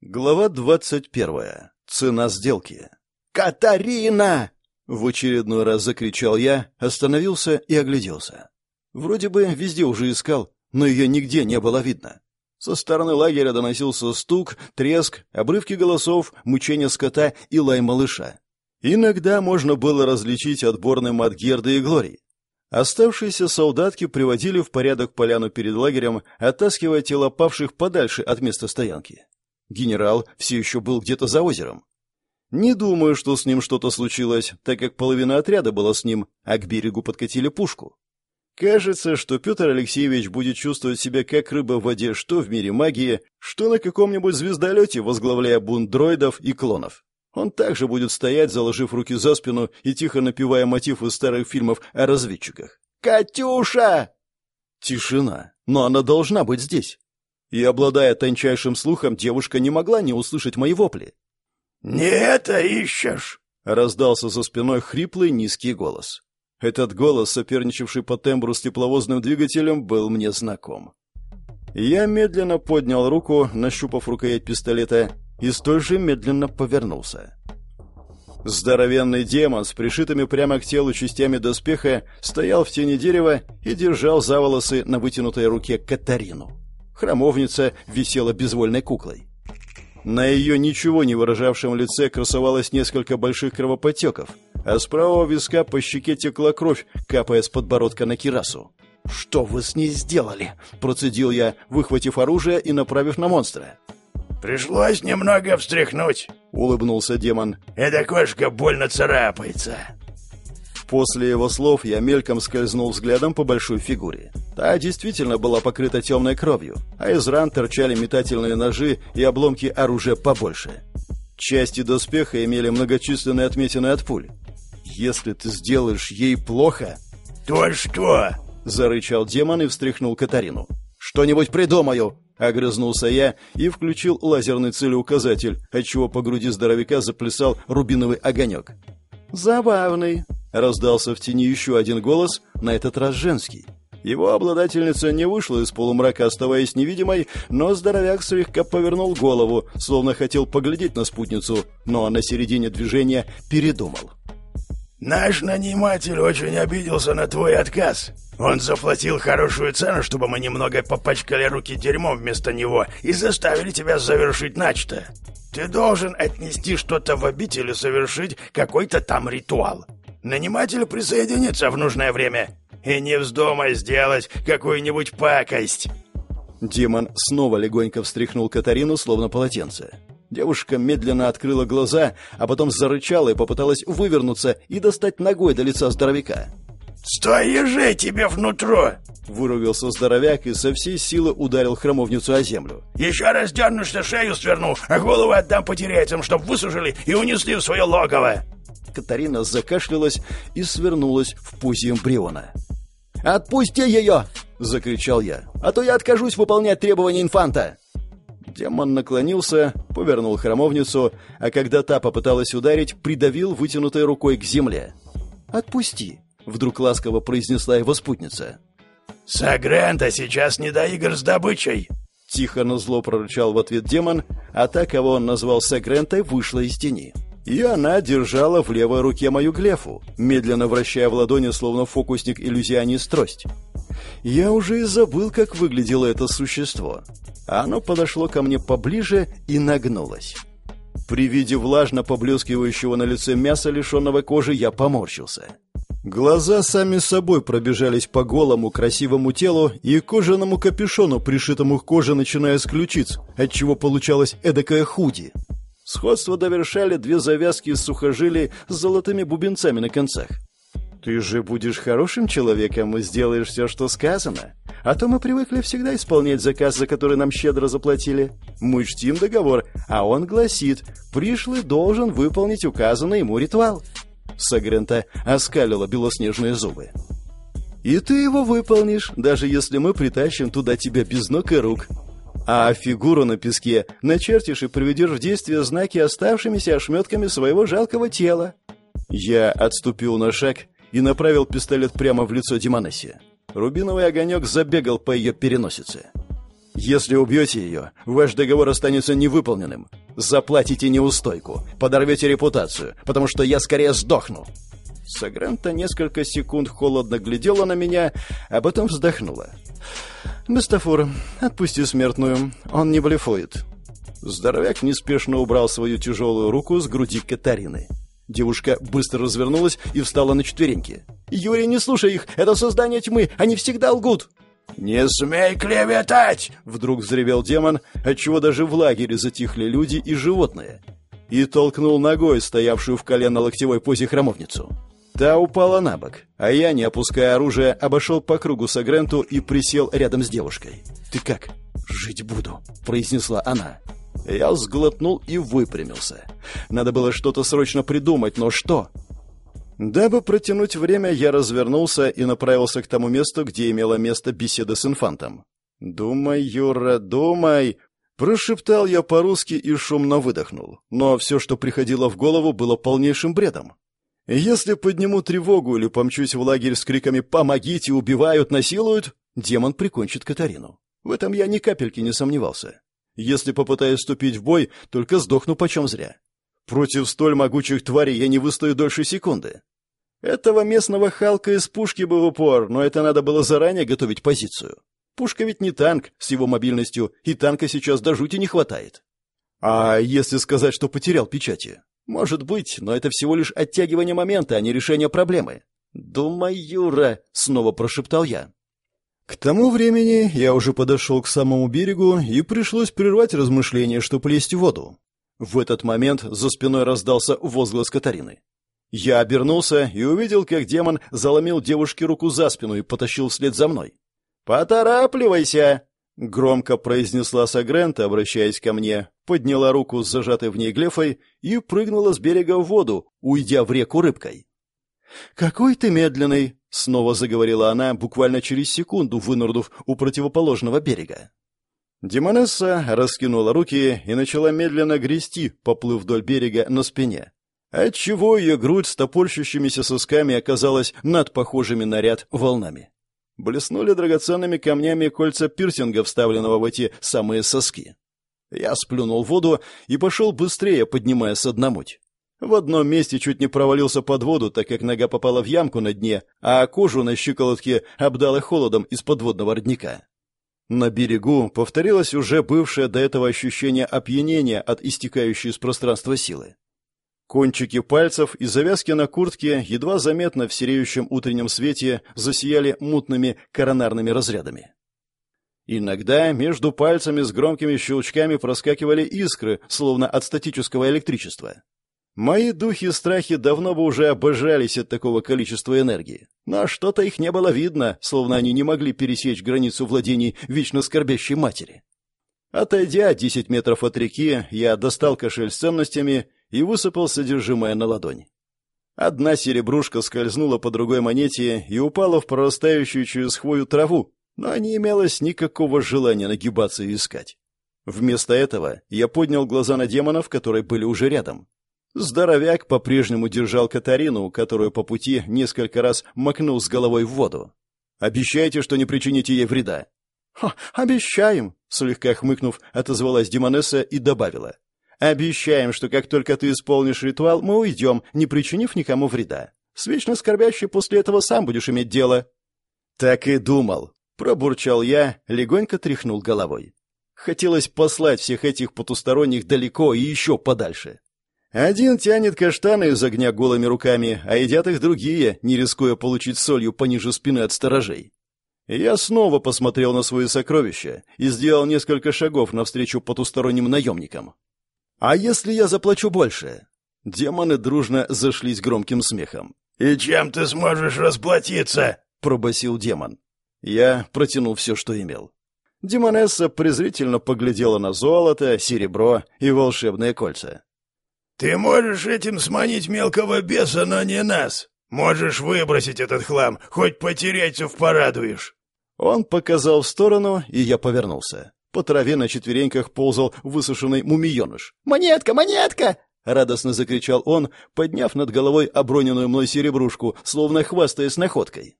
Глава двадцать первая. Цена сделки. «Катарина!» — в очередной раз закричал я, остановился и огляделся. Вроде бы везде уже искал, но ее нигде не было видно. Со стороны лагеря доносился стук, треск, обрывки голосов, мучение скота и лай малыша. Иногда можно было различить отборный мат Герды и Глории. Оставшиеся солдатки приводили в порядок поляну перед лагерем, оттаскивая тела павших подальше от места стоянки. Генерал все еще был где-то за озером. Не думаю, что с ним что-то случилось, так как половина отряда была с ним, а к берегу подкатили пушку. Кажется, что Петр Алексеевич будет чувствовать себя как рыба в воде что в мире магии, что на каком-нибудь звездолете, возглавляя бунт дроидов и клонов. Он также будет стоять, заложив руки за спину и тихо напевая мотив из старых фильмов о разведчиках. «Катюша!» Тишина, но она должна быть здесь. И, обладая тончайшим слухом, девушка не могла не услышать мои вопли. «Не это ищешь!» — раздался за спиной хриплый низкий голос. Этот голос, соперничавший по тембру с тепловозным двигателем, был мне знаком. Я медленно поднял руку, нащупав рукоять пистолета, и столь же медленно повернулся. Здоровенный демон с пришитыми прямо к телу частями доспеха стоял в тени дерева и держал за волосы на вытянутой руке Катарину. Храмовница висела безвольной куклой. На ее ничего не выражавшем лице красовалось несколько больших кровоподтеков, а с правого виска по щеке текла кровь, капая с подбородка на кирасу. «Что вы с ней сделали?» – процедил я, выхватив оружие и направив на монстра. «Пришлось немного встряхнуть», — улыбнулся демон. «Эта кошка больно царапается». После его слов я мельком скользнул взглядом по большой фигуре. Та действительно была покрыта темной кровью, а из ран торчали метательные ножи и обломки оружия побольше. Части доспеха имели многочисленные отметины от пуль. «Если ты сделаешь ей плохо...» «То что?» — зарычал демон и встряхнул Катарину. «Что-нибудь придумаю!» — огрызнулся я и включил лазерный целеуказатель, отчего по груди здоровяка заплясал рубиновый огонек. «Забавный!» — раздался в тени еще один голос, на этот раз женский. Его обладательница не вышла из полумрака, оставаясь невидимой, но здоровяк слегка повернул голову, словно хотел поглядеть на спутницу, но на середине движения передумал. «Наш наниматель очень обиделся на твой отказ. Он заплатил хорошую цену, чтобы мы немного попачкали руки дерьмом вместо него и заставили тебя завершить начато. Ты должен отнести что-то в обитель и совершить какой-то там ритуал. Наниматель присоединится в нужное время. И не вздумай сделать какую-нибудь пакость». Демон снова легонько встряхнул Катарину, словно полотенце. Девушка медленно открыла глаза, а потом зарычала и попыталась вывернуться и достать ногой до лица здоровяка. «Стой, ежей тебе внутрь!» Выругался здоровяк и со всей силы ударил храмовницу о землю. «Еще раз дернешься, шею сверну, а голову отдам потеряйцам, чтоб высушили и унесли в свое логово!» Катарина закашлялась и свернулась в позе эмбриона. «Отпусти ее!» — закричал я. «А то я откажусь выполнять требования инфанта!» Демон наклонился, повернул храмовницу, а когда та попыталась ударить, придавил вытянутой рукой к земле. «Отпусти!» — вдруг ласково произнесла его спутница. «Сагрента сейчас не до игр с добычей!» Тихо, но зло прорычал в ответ демон, а та, кого он назвал Сагрентой, вышла из тени. И она держала в левой руке мою глефу, медленно вращая в ладони, словно фокусник-иллюзионист, трость. Я уже и забыл, как выглядело это существо. Оно подошло ко мне поближе и нагнулось. При виде влажно поблескивающего на лице мяса, лишенного кожи, я поморщился. Глаза сами собой пробежались по голому красивому телу и кожаному капюшону, пришитому к коже, начиная с ключиц, отчего получалось эдакое худи. Сходство довершали две завязки из сухожилий с золотыми бубенцами на концах. «Ты же будешь хорошим человеком и сделаешь все, что сказано. А то мы привыкли всегда исполнять заказ, за который нам щедро заплатили. Мы чтим договор, а он гласит, пришлый должен выполнить указанный ему ритуал». Сагрента оскалила белоснежные зубы. «И ты его выполнишь, даже если мы притащим туда тебя без ног и рук. А фигуру на песке начертишь и приведешь в действие знаки оставшимися ошметками своего жалкого тела». Я отступил на шаг и направил пистолет прямо в лицо Диманаси. Рубиновый огонек забегал по ее переносице. Если убьете ее, ваш договор останется невыполненным. Заплатите неустойку, подорвете репутацию, потому что я скорее сдохну. Сагранта несколько секунд холодно глядела на меня, а потом вздохнула. «Местафор, отпусти смертную, он не блефует». Здоровяк неспешно убрал свою тяжелую руку с груди Катарины. Девушка быстро развернулась и встала на четвереньки. «Юрий, не слушай их! Это создание тьмы! Они всегда лгут!» «Не смей клеветать!» — вдруг взревел демон, отчего даже в лагере затихли люди и животные. И толкнул ногой стоявшую в колено-локтевой позе храмовницу. Та упала на бок, а я, не опуская оружие, обошел по кругу Сагренту и присел рядом с девушкой. «Ты как?» «Жить буду», — произнесла она. Я сглотнул и выпрямился. Надо было что-то срочно придумать, но что? Дабы протянуть время, я развернулся и направился к тому месту, где имела место беседа с инфантом. «Думай, Юра, думай!» Прошептал я по-русски и шумно выдохнул. Но все, что приходило в голову, было полнейшим бредом. Если подниму тревогу или помчусь в лагерь с криками «Помогите! Убивают! Насилуют!», демон прикончит Катарину. В этом я ни капельки не сомневался. Если попытаюсь вступить в бой, только сдохну почем зря. Против столь могучих тварей я не выстою дольше секунды. Этого местного Халка из пушки бы в упор, но это надо было заранее готовить позицию. Пушка ведь не танк с его мобильностью, и танка сейчас до жути не хватает. А если сказать, что потерял печати? Может быть, но это всего лишь оттягивание момента, а не решение проблемы. «Думай, Юра!» — снова прошептал я. К тому времени я уже подошел к самому берегу, и пришлось прервать размышления, чтобы лезть в воду. В этот момент за спиной раздался возглас Катарины. Я обернулся и увидел, как демон заломил девушке руку за спину и потащил вслед за мной. «Поторапливайся!» Громко произнесла Сагрента, обращаясь ко мне, подняла руку с зажатой в ней глефой и прыгнула с берега в воду, уйдя в реку рыбкой. «Какой ты медленный!» — снова заговорила она, буквально через секунду вынырнув у противоположного берега. Демонесса раскинула руки и начала медленно грести, поплыв вдоль берега на спине, отчего ее грудь с топорщущимися сосками оказалась над похожими на ряд волнами. Блеснули драгоценными камнями кольца пирсинга, вставленного в эти самые соски. Я сплюнул воду и пошел быстрее, поднимая с. В одном месте чуть не провалился под воду, так как нога попала в ямку на дне, а кожу на щиколотке обдало холодом из подводного родника. На берегу повторилось уже бывшее до этого ощущение опьянения от истекающей из пространства силы. Кончики пальцев и завязки на куртке едва заметно в сереющем утреннем свете засияли мутными коронарными разрядами. Иногда между пальцами с громкими щелчками проскакивали искры, словно от статического электричества. Мои духи и страхи давно бы уже обожались от такого количества энергии, но что-то их не было видно, словно они не могли пересечь границу владений вечно скорбящей матери. Отойдя десять метров от реки, я достал кошель с ценностями и высыпал содержимое на ладонь. Одна серебрушка скользнула по другой монете и упала в прорастающую через хвою траву, но не имелось никакого желания нагибаться и искать. Вместо этого я поднял глаза на демонов, которые были уже рядом. Здоровяк по-прежнему держал Катарину, которую по пути несколько раз макнул с головой в воду. «Обещайте, что не причините ей вреда». «Обещаем», — слегка хмыкнув, отозвалась Демонесса и добавила. Обещаем, что как только ты исполнишь ритуал, мы уйдем, не причинив никому вреда. С вечно скорбящей после этого сам будешь иметь дело». «Так и думал», — пробурчал я, легонько тряхнул головой. Хотелось послать всех этих потусторонних далеко и еще подальше. Один тянет каштаны из огня голыми руками, а едят их другие, не рискуя получить солью пониже спины от сторожей. Я снова посмотрел на свои сокровища и сделал несколько шагов навстречу потусторонним наемникам. «А если я заплачу больше?» Демоны дружно зашлись громким смехом. «И чем ты сможешь расплатиться?» — пробасил демон. Я протянул все, что имел. Демонесса презрительно поглядела на золото, серебро и волшебные кольца. «Ты можешь этим сманить мелкого беса, но не нас. Можешь выбросить этот хлам, хоть потерять все порадуешь». Он показал в сторону, и я повернулся. По траве на четвереньках ползал высушенный мумиеныш. «Монетка, монетка!» — радостно закричал он, подняв над головой оброненную мной серебрушку, словно хвастаясь находкой.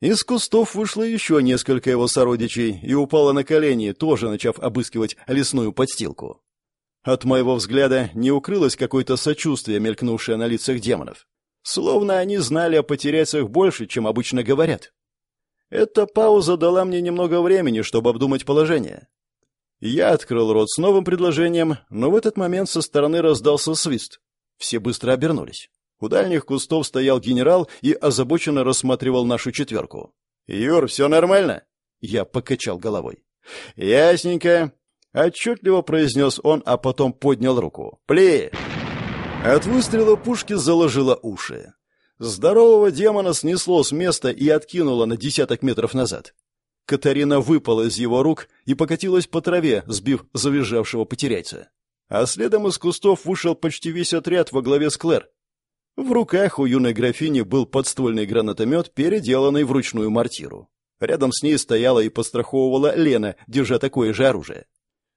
Из кустов вышло еще несколько его сородичей и упало на колени, тоже начав обыскивать лесную подстилку. От моего взгляда не укрылось какое-то сочувствие, мелькнувшее на лицах демонов. Словно они знали о потеряцах больше, чем обычно говорят. Эта пауза дала мне немного времени, чтобы обдумать положение. Я открыл рот с новым предложением, но в этот момент со стороны раздался свист. Все быстро обернулись. У дальних кустов стоял генерал и озабоченно рассматривал нашу четверку. «Юр, все нормально?» Я покачал головой. «Ясненько. Отчетливо произнес он, а потом поднял руку. «Пли!» От выстрела пушки заложило уши. Здорового демона снесло с места и откинуло на десяток метров назад. Катарина выпала из его рук и покатилась по траве, сбив завизжавшего потеряйца. А следом из кустов вышел почти весь отряд во главе с Клэр. В руках у юной графини был подствольный гранатомет, переделанный в ручную мортиру. Рядом с ней стояла и постраховывала Лена, держа такое же оружие.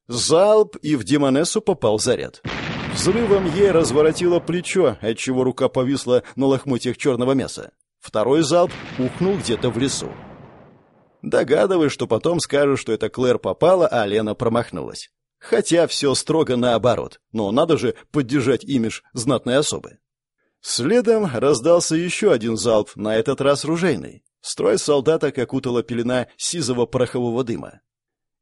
Залп, и в Демонессу попал заряд. Взрывом ей разворотило плечо, отчего рука повисла на лохмотьях черного мяса. Второй залп ухнул где-то в лесу. Догадываюсь, что потом скажут, что это Клэр попала, а Лена промахнулась. Хотя все строго наоборот, но надо же поддержать имидж знатной особы. Следом раздался еще один залп, на этот раз ружейный. Строй солдата окутала пелена сизого порохового дыма.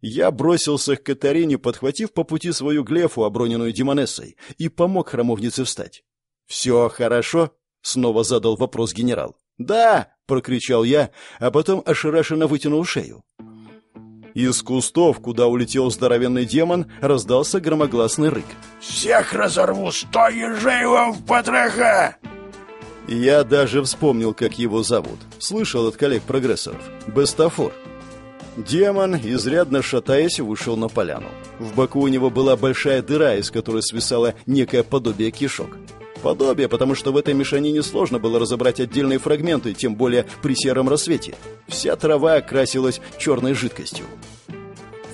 Я бросился к Катарине, подхватив по пути свою глефу, оброненную демонессой, и помог храмовнице встать. «Все хорошо?» — снова задал вопрос генерал. «Да!» — прокричал я, а потом ошарашенно вытянул шею. Из кустов, куда улетел здоровенный демон, раздался громогласный рык. «Всех разорву, сто ежей вам в потроха!» Я даже вспомнил, как его зовут. Слышал от коллег-прогрессоров. Бестафор. Демон, изрядно шатаясь, вышел на поляну. В боку у него была большая дыра, из которой свисало некое подобие кишок. Подобие, потому что в этой мешанине сложно было разобрать отдельные фрагменты, тем более при сером рассвете. Вся трава окрасилась черной жидкостью.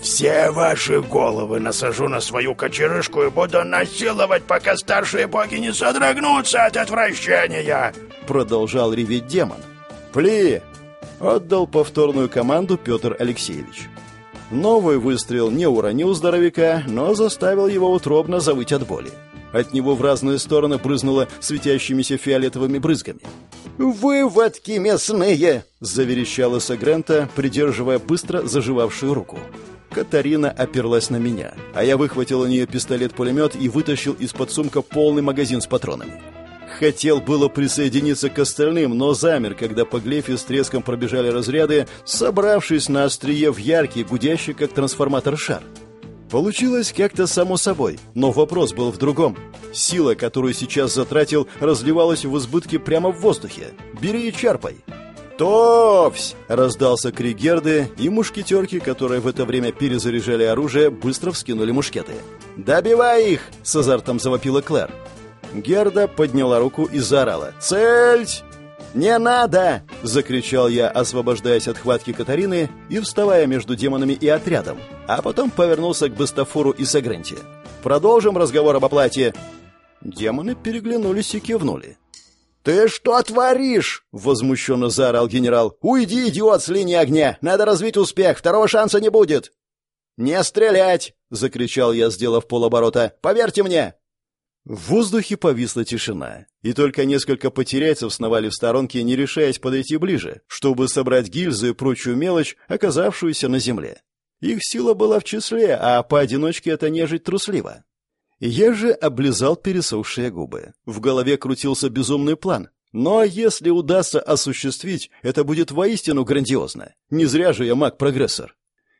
«Все ваши головы насажу на свою кочерышку и буду насиловать, пока старшие боги не содрогнутся от отвращения!» Продолжал реветь демон. «Пли!» Отдал повторную команду Петр Алексеевич. Новый выстрел не уронил здоровяка, но заставил его утробно завыть от боли. От него в разные стороны брызнуло светящимися фиолетовыми брызгами. «Выводки мясные!» — заверещала Сагрента, придерживая быстро заживавшую руку. Катарина оперлась на меня, а я выхватил у нее пистолет-пулемет и вытащил из-под сумка полный магазин с патронами. Хотел было присоединиться к остальным, но замер, когда по глефе с треском пробежали разряды, собравшись на острие в яркий, гудящий, как трансформатор, шар. Получилось как-то само собой, но вопрос был в другом. Сила, которую сейчас затратил, разливалась в избытке прямо в воздухе. «Бери и чарпай!» «Товсь!» — раздался крик Герды, и мушкетерки, которые в это время перезаряжали оружие, быстро вскинули мушкеты. «Добивай их!» — с азартом завопила Клэр. Герда подняла руку и заорала. «Цельть!» «Не надо!» — закричал я, освобождаясь от хватки Катарины и вставая между демонами и отрядом, а потом повернулся к Бастафору и Сагренте. «Продолжим разговор об оплате!» Демоны переглянулись и кивнули. «Ты что творишь?» — возмущенно заорал генерал. «Уйди, идиот, с линии огня! Надо развить успех, второго шанса не будет!» «Не стрелять!» — закричал я, сделав полоборота. «Поверьте мне!» В воздухе повисла тишина, и только несколько потеряйцев сновали в сторонке, не решаясь подойти ближе, чтобы собрать гильзы и прочую мелочь, оказавшуюся на земле. Их сила была в числе, а поодиночке это нежить трусливо. Я же облизал пересохшие губы. В голове крутился безумный план. Но если удастся осуществить, это будет воистину грандиозно. Не зря же я маг-прогрессор.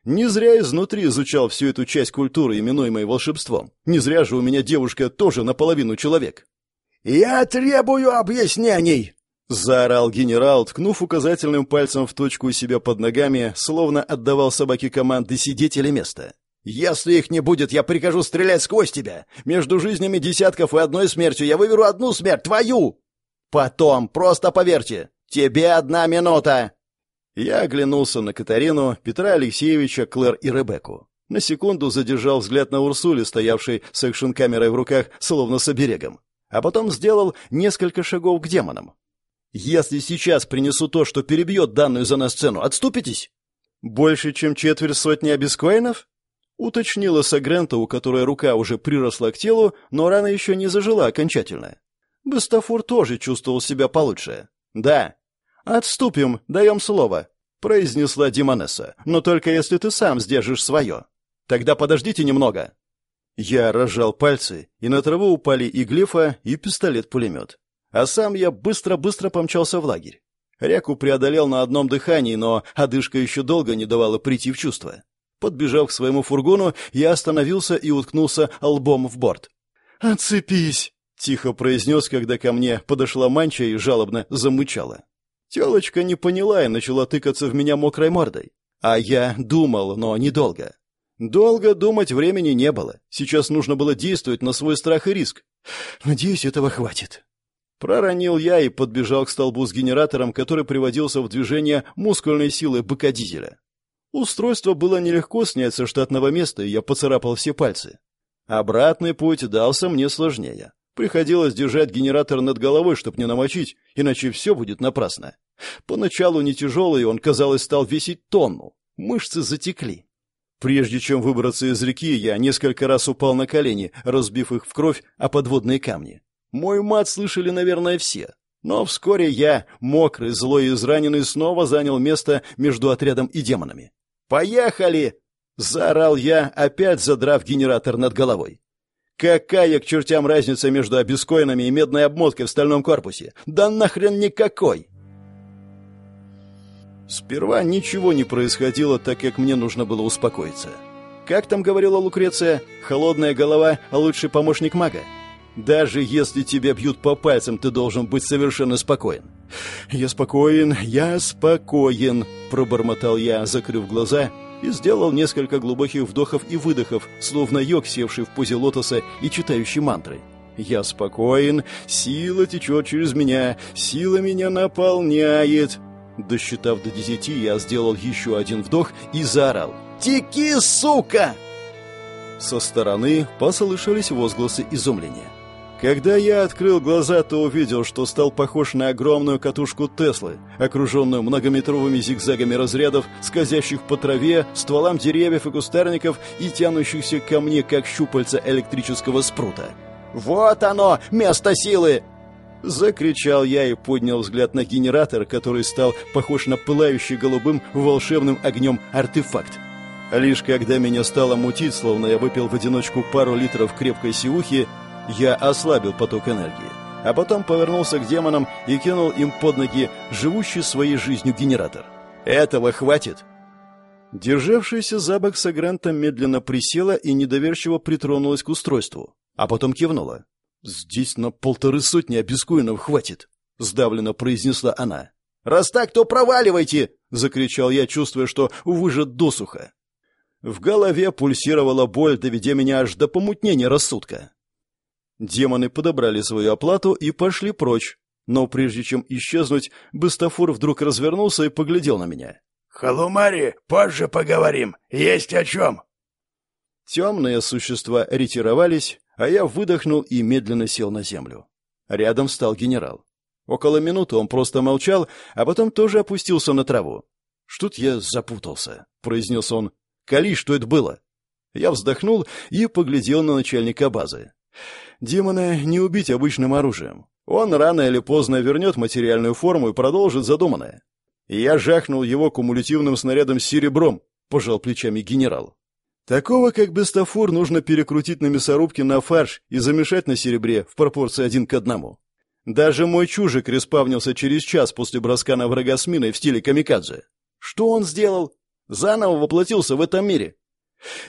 Не зря изнутри изучал всю эту часть культуры, именуемой волшебством. Не зря же у меня девушка тоже наполовину человек. «Я требую объяснений!» — заорал генерал, ткнув указательным пальцем в точку у себя под ногами, словно отдавал собаке команды сидеть или место. «Если их не будет, я прикажу стрелять сквозь тебя. Между жизнями десятков и одной смертью я выберу одну смерть, твою!» «Потом, просто поверьте, тебе одна минута!» Я оглянулся на Катарину, Петра Алексеевича, Клэр и Ребекку. На секунду задержал взгляд на Урсуле, стоявшей с экшн-камерой в руках, словно с оберегом. А потом сделал несколько шагов к демонам. Если сейчас принесу то, что перебьет данную за нас цену, отступитесь? Больше, чем четверть сотни обескоинов? Уточнила Сагрента, у которой рука уже приросла к телу, но рана еще не зажила окончательно. Бастафур тоже чувствовал себя получше. «Да». «Отступим, даем слово», — произнесла Димонесса. «Но только если ты сам сдержишь свое. Тогда подождите немного». Я разжал пальцы, и на траву упали и глифа, и пистолет-пулемет. А сам я быстро-быстро помчался в лагерь. Реку преодолел на одном дыхании, но одышка еще долго не давала прийти в чувство. Подбежав к своему фургону, я остановился и уткнулся лбом в борт. «Отцепись!» — тихо произнес, когда ко мне подошла манча и жалобно замычала. Телочка не поняла и начала тыкаться в меня мокрой мордой. А я думал, но недолго. Долго думать времени не было. Сейчас нужно было действовать на свой страх и риск. Надеюсь, этого хватит. Проронил я и подбежал к столбу с генератором, который приводился в движение мускульной силой быка-дизеля. Устройство было нелегко снять со штатного места, и я поцарапал все пальцы. Обратный путь дался мне сложнее. Приходилось держать генератор над головой, чтобы не намочить, иначе все будет напрасно. Поначалу не тяжелый, он, казалось, стал весить тонну. Мышцы затекли. Прежде чем выбраться из реки, я несколько раз упал на колени, разбив их в кровь о подводные камни. Мой мат слышали, наверное, все. Но вскоре я, мокрый, злой и израненный, снова занял место между отрядом и демонами. «Поехали!» — заорал я, опять задрав генератор над головой. «Какая к чертям разница между обескоинами и медной обмоткой в стальном корпусе? Да нахрен никакой!» Сперва ничего не происходило, так как мне нужно было успокоиться. Как там говорила Лукреция, холодная голова — лучший помощник мага. Даже если тебя бьют по пальцам, ты должен быть совершенно спокоен. «Я спокоен, я спокоен», — пробормотал я, закрыв глаза, и сделал несколько глубоких вдохов и выдохов, словно йог, севший в позе лотоса и читающий мантры. «Я спокоен, сила течет через меня, сила меня наполняет». Досчитав до десяти, я сделал еще один вдох и заорал. «Теки, сука!» Со стороны послышались возгласы изумления. Когда я открыл глаза, то увидел, что стал похож на огромную катушку Теслы, окруженную многометровыми зигзагами разрядов, скользящих по траве, стволам деревьев и кустарников и тянущихся ко мне, как щупальца электрического спрута. «Вот оно, место силы!» Закричал я и поднял взгляд на генератор, который стал похож на пылающий голубым волшебным огнем артефакт. Лишь когда меня стало мутить, словно я выпил в одиночку пару литров крепкой сиухи, я ослабил поток энергии, а потом повернулся к демонам и кинул им под ноги живущий своей жизнью генератор. «Этого хватит!» Державшаяся за бок Сагранта медленно присела и недоверчиво притронулась к устройству, а потом кивнула. «Здесь на полторы сотни обескуинов хватит», — сдавленно произнесла она. «Раз так, то проваливайте!» — закричал я, чувствуя, что выжат досуха. В голове пульсировала боль, доведя меня аж до помутнения рассудка. Демоны подобрали свою оплату и пошли прочь. Но прежде чем исчезнуть, Быстафур вдруг развернулся и поглядел на меня. «Халумари, позже поговорим. Есть о чем». Темные существа ретировались, а я выдохнул и медленно сел на землю. Рядом встал генерал. Около минуты он просто молчал, а потом тоже опустился на траву. «Что-то я запутался», — произнес он. «Кали, что это было?» Я вздохнул и поглядел на начальника базы. Демона не убить обычным оружием. Он рано или поздно вернет материальную форму и продолжит задуманное. Я жахнул его кумулятивным снарядом с серебром, пожал плечами генерал. Такого, как Бестафур, нужно перекрутить на мясорубке на фарш и замешать на серебре в пропорции один к одному. Даже мой чужик респавнился через час после броска на врага с миной в стиле камикадзе. Что он сделал? Заново воплотился в этом мире.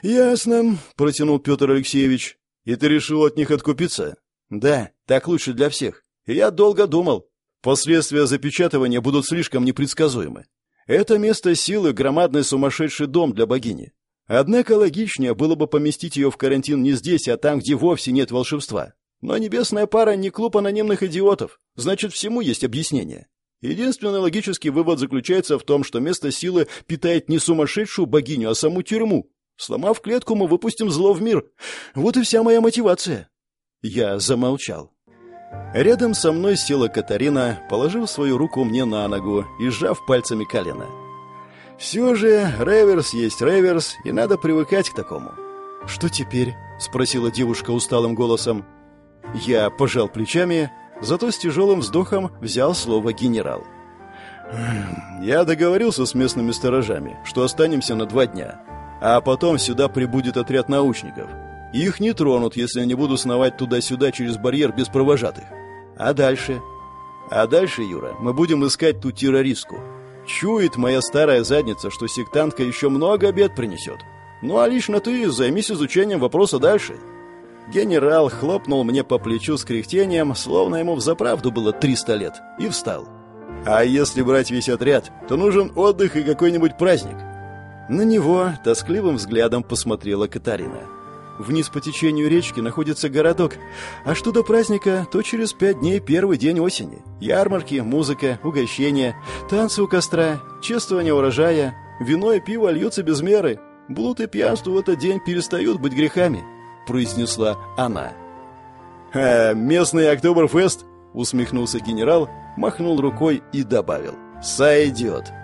«Ясно», — протянул Петр Алексеевич. И ты решил от них откупиться? Да, так лучше для всех. я долго думал. Последствия запечатывания будут слишком непредсказуемы. Это место силы — громадный сумасшедший дом для богини. Однако логичнее было бы поместить ее в карантин не здесь, а там, где вовсе нет волшебства. Но небесная пара не клуб анонимных идиотов, значит, всему есть объяснение. Единственный логический вывод заключается в том, что место силы питает не сумасшедшую богиню, а саму тюрьму, Сломав клетку, мы выпустим зло в мир. Вот и вся моя мотивация. Я замолчал. Рядом со мной села Катарина, положив свою руку мне на ногу и сжав пальцами колено. Все же реверс есть реверс, и надо привыкать к такому. «Что теперь?» — спросила девушка усталым голосом. Я пожал плечами, зато с тяжелым вздохом взял слово «генерал». «Я договорился с местными сторожами, что останемся на два дня, а потом сюда прибудет отряд научников. Их не тронут, если они будут сновать туда-сюда через барьер без провожатых. А дальше? А дальше, Юра, мы будем искать ту террористку. Чует моя старая задница, что сектантка еще много бед принесет. Ну а лично ты займись изучением вопроса дальше. Генерал хлопнул мне по плечу с кряхтением, словно ему взаправду было 300 лет, и встал. А если брать весь отряд, то нужен отдых и какой-нибудь праздник. На него тоскливым взглядом посмотрела Катарина. Вниз по течению речки находится городок, а что до праздника, то через пять дней первый день осени. Ярмарки, музыка, угощения, танцы у костра, чествование урожая, вино и пиво льются без меры. Блуд и пьянство в этот день перестают быть грехами», — произнесла она. «Э, «Местный Октоберфест?» — усмехнулся генерал, махнул рукой и добавил. «Сойдет».